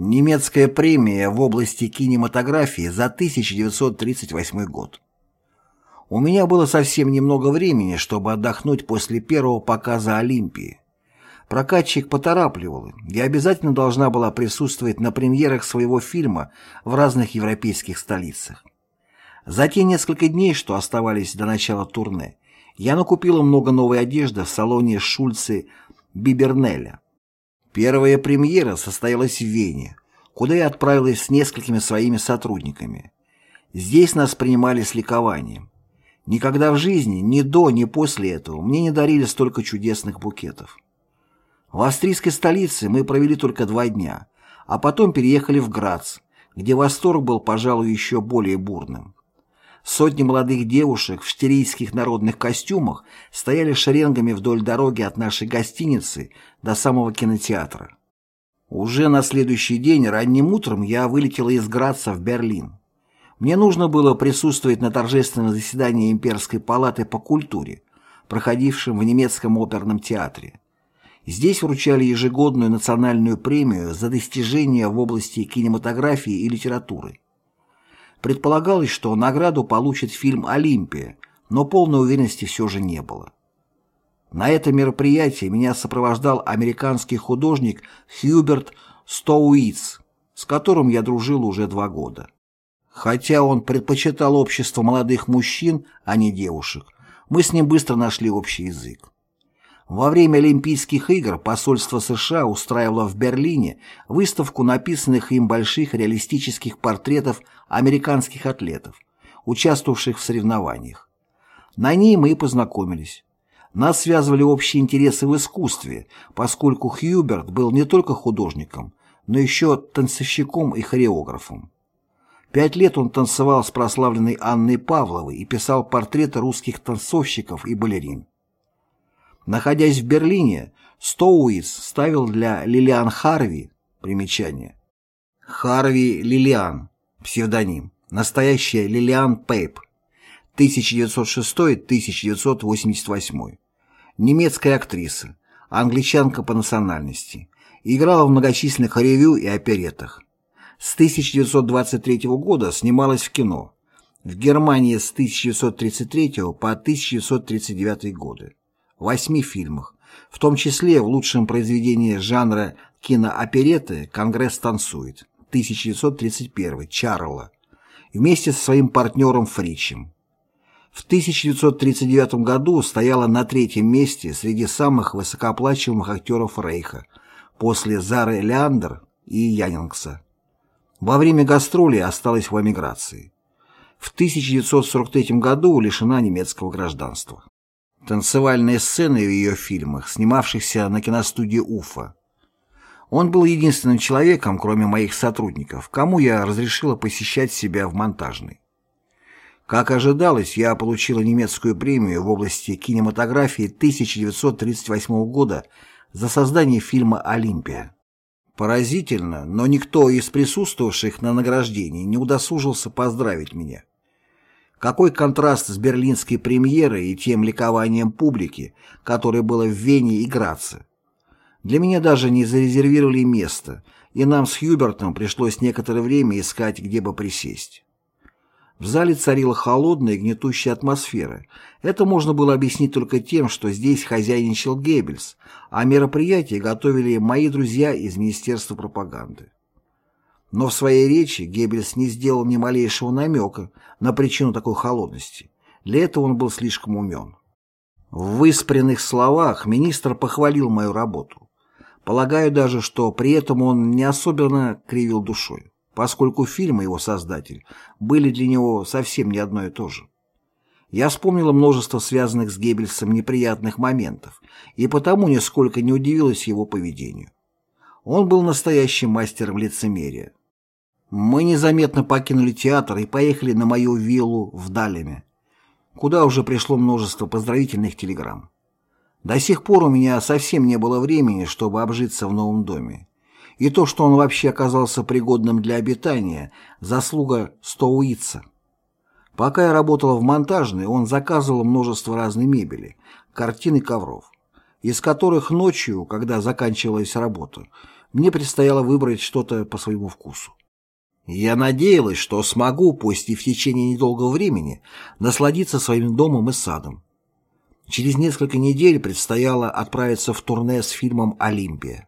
Немецкая премия в области кинематографии за 1938 год. У меня было совсем немного времени, чтобы отдохнуть после первого показа Олимпии. Прокатчик поторапливал, я обязательно должна была присутствовать на премьерах своего фильма в разных европейских столицах. За те несколько дней, что оставались до начала турне, я накупила много новой одежды в салоне Шульце Бибернеля. Первая премьера состоялась в Вене, куда я отправилась с несколькими своими сотрудниками. Здесь нас принимали с ликованием. Никогда в жизни, ни до, ни после этого, мне не дарили столько чудесных букетов. В австрийской столице мы провели только два дня, а потом переехали в Грац, где восторг был, пожалуй, еще более бурным. Сотни молодых девушек в штирийских народных костюмах стояли шеренгами вдоль дороги от нашей гостиницы до самого кинотеатра. Уже на следующий день ранним утром я вылетела из Граца в Берлин. Мне нужно было присутствовать на торжественном заседании Имперской палаты по культуре, проходившем в немецком оперном театре. Здесь вручали ежегодную национальную премию за достижения в области кинематографии и литературы. Предполагалось, что награду получит фильм «Олимпия», но полной уверенности все же не было. На это мероприятие меня сопровождал американский художник Хьюберт Стоуиц, с которым я дружил уже два года. Хотя он предпочитал общество молодых мужчин, а не девушек, мы с ним быстро нашли общий язык. Во время Олимпийских игр посольство США устраивало в Берлине выставку написанных им больших реалистических портретов американских атлетов, участвовавших в соревнованиях. На ней мы и познакомились. Нас связывали общие интересы в искусстве, поскольку Хьюберт был не только художником, но еще танцовщиком и хореографом. Пять лет он танцевал с прославленной Анной Павловой и писал портреты русских танцовщиков и балерин. Находясь в Берлине, Стоуиц ставил для Лилиан Харви примечание. Харви Лилиан, псевдоним, настоящая Лилиан Пейп, 1906-1988. Немецкая актриса, англичанка по национальности. Играла в многочисленных ревю и оперетах. С 1923 года снималась в кино. В Германии с 1933 по 1939 годы. В восьми фильмах, в том числе в лучшем произведении жанра киноопереты «Конгресс танцует» 1931 Чарла вместе со своим партнером Фричем. В 1939 году стояла на третьем месте среди самых высокооплачиваемых актеров Рейха после Зары Леандер и Янингса. Во время гастролей осталась в эмиграции. В 1943 году лишена немецкого гражданства. Танцевальные сцены в ее фильмах, снимавшихся на киностудии Уфа. Он был единственным человеком, кроме моих сотрудников, кому я разрешила посещать себя в монтажной. Как ожидалось, я получила немецкую премию в области кинематографии 1938 года за создание фильма «Олимпия». Поразительно, но никто из присутствовавших на награждении не удосужился поздравить меня. Какой контраст с берлинской премьерой и тем ликованием публики, которое было в Вене и Граце. Для меня даже не зарезервировали место, и нам с Хьюбертом пришлось некоторое время искать, где бы присесть. В зале царила холодная и гнетущая атмосфера. Это можно было объяснить только тем, что здесь хозяйничал Геббельс, а мероприятие готовили мои друзья из Министерства пропаганды. Но в своей речи Геббельс не сделал ни малейшего намека на причину такой холодности. Для этого он был слишком умен. В выспренных словах министр похвалил мою работу. Полагаю даже, что при этом он не особенно кривил душой поскольку фильм и его создатель были для него совсем не одно и то же. Я вспомнила множество связанных с Геббельсом неприятных моментов, и потому нисколько не удивилась его поведению. Он был настоящим мастером лицемерия. Мы незаметно покинули театр и поехали на мою виллу в Далеме, куда уже пришло множество поздравительных телеграмм. До сих пор у меня совсем не было времени, чтобы обжиться в новом доме и то, что он вообще оказался пригодным для обитания, заслуга Стоуица. Пока я работала в монтажной, он заказывал множество разной мебели, картин и ковров, из которых ночью, когда заканчивалась работа, мне предстояло выбрать что-то по своему вкусу. Я надеялась, что смогу, пусть и в течение недолгого времени, насладиться своим домом и садом. Через несколько недель предстояло отправиться в турне с фильмом «Олимпия».